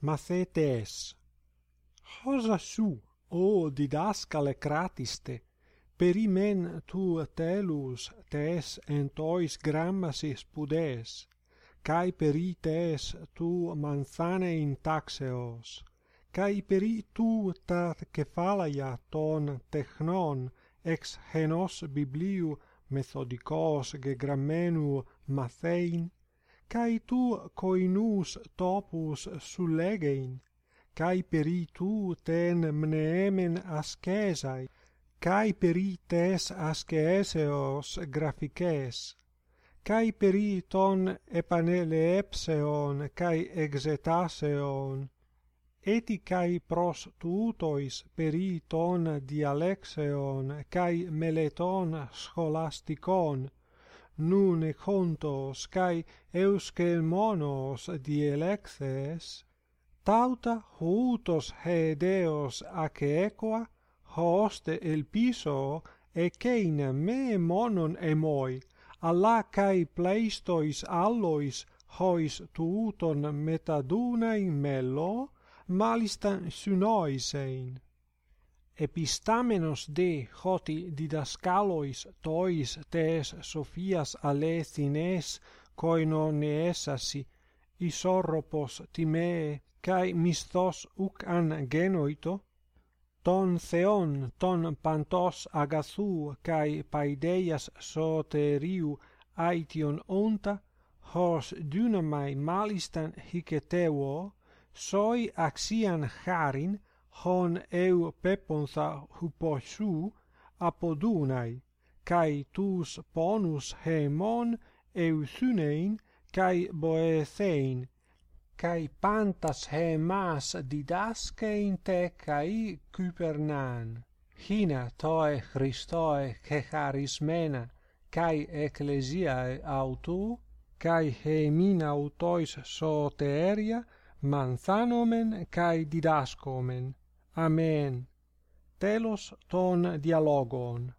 mathetes hosa su o didascale cratiste? Perimen tu telus tes entois grammasis pudes kai peri tes tu manthane intaxeos kai peri tu ta cephalaia ton technon ex henos bibliu methodikos gegrammenu mathein kai tu coinus topus sullegein, kai peri tu ten mneemen ascesai, cae peri tes asceseos graphices, kai peri ton epaneleepseon kai exetaseon, eti cae pros tutois peri ton dialexeon kai meleton scholasticon, nune contos cae euskelmonos dielexes, tauta hutos hedeos ace hoste el piso, ecein me monon emoi, alla cae pleistois allois hois tuuton metadunein mello, malistan synoisein επιστάμενος δε χώτι διδασκάλοις τοίς τες Σοφίας αλέθινες κοινον koinonesasi ισόρροπος time καί μισθός ουκ αν genoito? Τον θεόν τον παντός αγαθού καί παιδέιας σωτερίου αίτιον όντα hos δύναμαι μάλισταν χικετεύω soi αξίαν χάριν hon eu peponsa huposu apodunai, kai tus ponus hemon eusunein kai boethein, kai pantas hemas didaskein te kai kypernan. Hina toe Christoe cecharismena, kai ecclesiae autu, kai hemin autois soteria, manzanomen kai didaskomen amen. Telos ton dialogon.